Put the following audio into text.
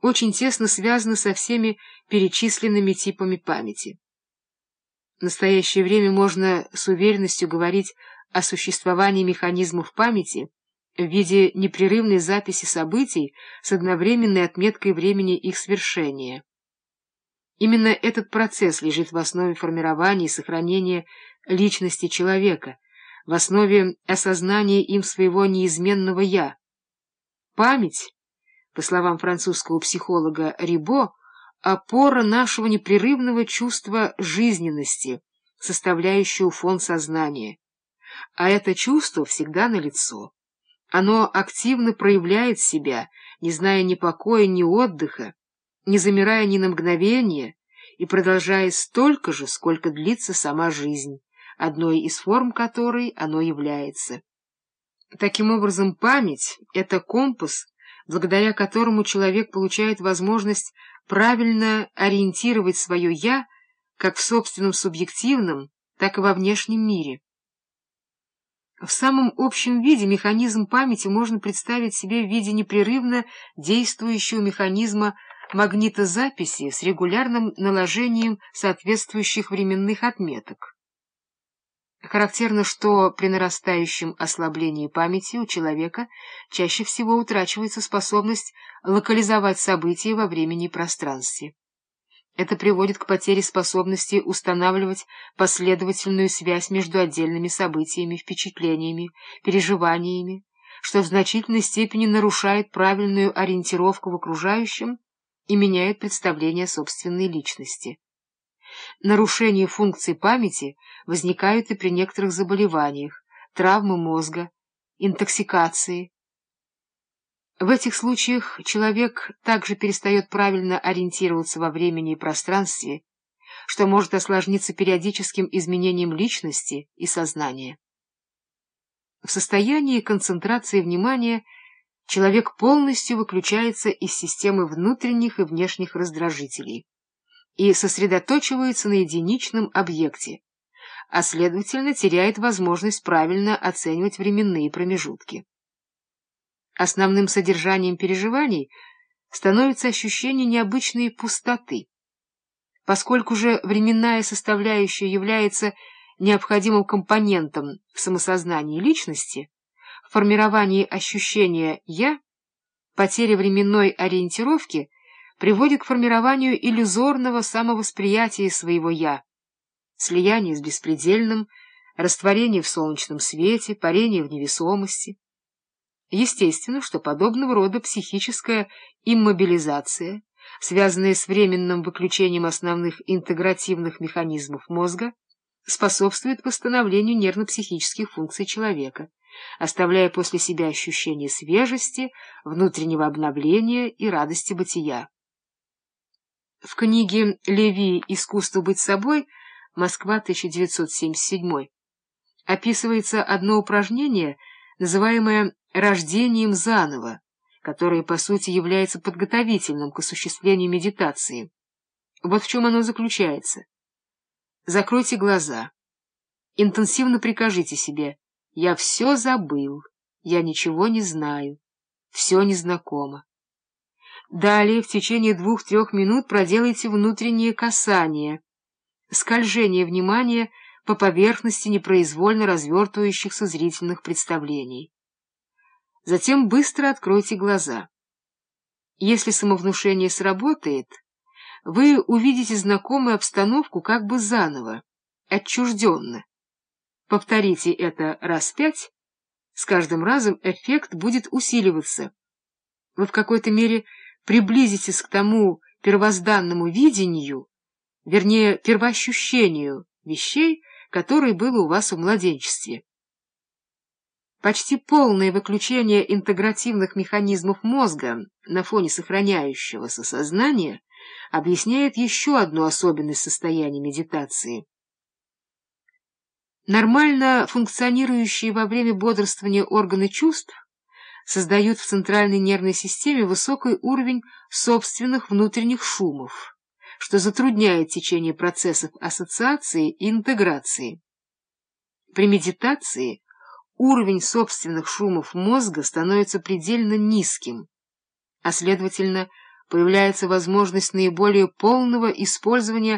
очень тесно связано со всеми перечисленными типами памяти. В настоящее время можно с уверенностью говорить о существовании механизмов памяти в виде непрерывной записи событий с одновременной отметкой времени их свершения. Именно этот процесс лежит в основе формирования и сохранения личности человека, в основе осознания им своего неизменного «я». Память, по словам французского психолога Рибо, опора нашего непрерывного чувства жизненности, составляющего фон сознания. А это чувство всегда налицо. Оно активно проявляет себя, не зная ни покоя, ни отдыха, не замирая ни на мгновение и продолжая столько же, сколько длится сама жизнь, одной из форм которой оно является. Таким образом, память — это компас, благодаря которому человек получает возможность правильно ориентировать свое «я» как в собственном субъективном, так и во внешнем мире. В самом общем виде механизм памяти можно представить себе в виде непрерывно действующего механизма магнитозаписи с регулярным наложением соответствующих временных отметок. Характерно, что при нарастающем ослаблении памяти у человека чаще всего утрачивается способность локализовать события во времени и пространстве. Это приводит к потере способности устанавливать последовательную связь между отдельными событиями, впечатлениями, переживаниями, что в значительной степени нарушает правильную ориентировку в окружающем и меняет представление о собственной личности. Нарушение функций памяти возникают и при некоторых заболеваниях, травмы мозга, интоксикации. В этих случаях человек также перестает правильно ориентироваться во времени и пространстве, что может осложниться периодическим изменением личности и сознания. В состоянии концентрации внимания человек полностью выключается из системы внутренних и внешних раздражителей и сосредоточивается на единичном объекте, а, следовательно, теряет возможность правильно оценивать временные промежутки. Основным содержанием переживаний становится ощущение необычной пустоты. Поскольку же временная составляющая является необходимым компонентом в самосознании личности, в формировании ощущения «я», потеря временной ориентировки приводит к формированию иллюзорного самовосприятия своего «я», слияние с беспредельным, растворение в солнечном свете, парение в невесомости. Естественно, что подобного рода психическая иммобилизация, связанная с временным выключением основных интегративных механизмов мозга, способствует восстановлению нервно-психических функций человека, оставляя после себя ощущение свежести, внутреннего обновления и радости бытия. В книге Леви «Искусство быть собой» Москва, 1977 описывается одно упражнение, называемое «рождением заново», которое, по сути, является подготовительным к осуществлению медитации. Вот в чем оно заключается. Закройте глаза. Интенсивно прикажите себе «Я все забыл, я ничего не знаю, все незнакомо». Далее в течение двух-трех минут проделайте внутреннее касание, скольжение внимания по поверхности непроизвольно развертывающихся зрительных представлений. Затем быстро откройте глаза. Если самовнушение сработает, вы увидите знакомую обстановку как бы заново, отчужденно. Повторите это раз пять, с каждым разом эффект будет усиливаться. Вы в какой-то мере приблизитесь к тому первозданному видению, вернее, первоощущению вещей, которое было у вас в младенчестве. Почти полное выключение интегративных механизмов мозга на фоне сохраняющегося сознания объясняет еще одну особенность состояния медитации. Нормально функционирующие во время бодрствования органы чувств создают в центральной нервной системе высокий уровень собственных внутренних шумов, что затрудняет течение процессов ассоциации и интеграции. При медитации уровень собственных шумов мозга становится предельно низким, а, следовательно, появляется возможность наиболее полного использования